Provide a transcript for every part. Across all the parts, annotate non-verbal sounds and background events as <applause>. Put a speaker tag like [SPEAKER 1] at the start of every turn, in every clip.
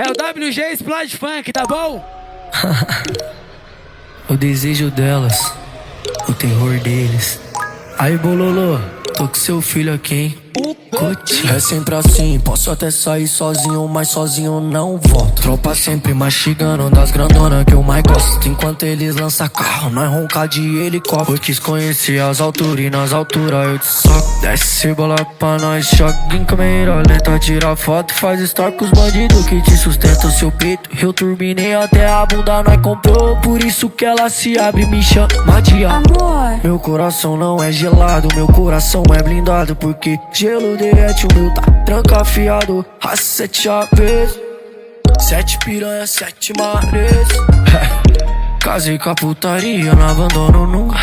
[SPEAKER 1] É o WG Splash Funk, tá bom? <laughs>
[SPEAKER 2] o desejo delas, o terror deles. Aí, Bololô, tô com seu filho aqui, hein? É sempre assim, posso até sair sozinho, mas sozinho não volto. Tropa sempre mastigando das grandonas que eu mais gosto. Enquanto eles lançam carro, nós ronca de helicóptero. Eu quis conhecer as alturas e nas alturas eu te soco. Desce bola pra nós, choque em câmera lenta. Tira foto, faz story com os bandidos que te sustentam o seu peito. Eu turbinei até a bunda, nós comprou. Por isso que ela se abre, me chama de amor. Meu coração não é gelado, meu coração é blindado. Porque gelo derrete, o meu tá trancafiado a sete chaves Sete piranha, sete mares <laughs> Casei com a putaria, não abandono nunca.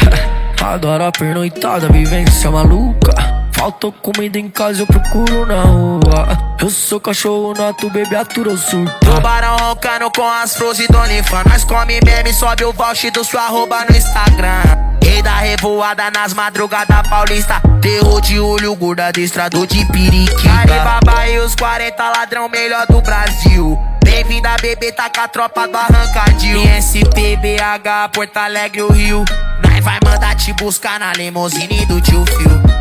[SPEAKER 2] Adoro a pernoitada, vivência maluca Faltou comida em casa, eu procuro na rua. Eu sou cachorro nato, bebê atura o surto.
[SPEAKER 3] Tubarão roncando com as flores do Onifan Nós come meme, sobe o voucher do sua arroba no Instagram. Rei da revoada nas madrugadas paulista. Terror de olho, gorda adestrador de periquita. Alibaba e os 40 ladrão melhor do Brasil. Bem-vinda bebê, tá com a tropa do arrancadil. SPBH, Porto Alegre, o Rio. Nós vai mandar te buscar na limousine do tio Fio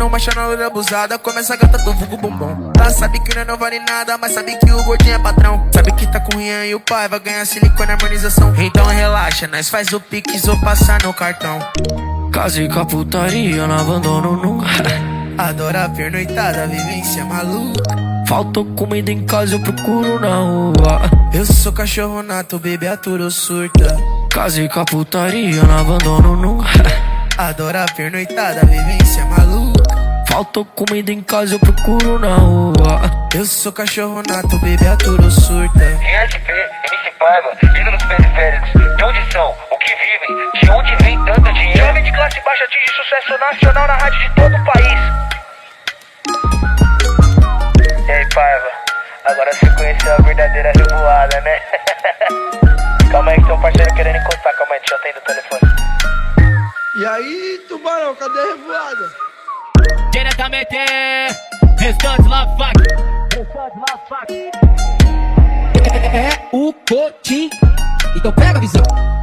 [SPEAKER 3] Tacando marcha na loira abusada, começa a gata do vulgo bombom. Tá, sabe que não, não vale nada, mas sabe que o gordinho é patrão Sabe que tá com o Rian e o pai, vai ganhar silicone harmonização. Então relaxa, nós faz o pix ou passar no cartão.
[SPEAKER 2] Casei com a putaria, não abandono nunca. <laughs>
[SPEAKER 3] Adora a pernoitada, vivência maluca
[SPEAKER 2] Faltou comida em casa, eu procuro na rua.
[SPEAKER 3] Eu sou cachorro nato, bebê aturo surta.
[SPEAKER 2] Casei com a putaria, não abandono nunca. <laughs>
[SPEAKER 3] Adora a pernoitada, vivência maluca
[SPEAKER 2] Faltou comida em casa, eu procuro na rua
[SPEAKER 3] Eu sou cachorro nato, bebê aturo surta
[SPEAKER 4] RSP, MC Paiva, ídolos periféricos De onde são? O que vivem? De onde vem tanto dinheiro? Jovem de classe baixa atinge sucesso nacional na rádio de todo o país E aí Paiva, agora você conheceu a verdadeira revoada, né? <laughs> calma aí que tem um parceiro querendo encostar, calma aí, deixa eu atender o telefone
[SPEAKER 5] E aí, tubarão, cadê a revoada?
[SPEAKER 1] Diretamente, restante fuck. Restante lá, fuck.
[SPEAKER 6] É o Cotim. Então pega a visão.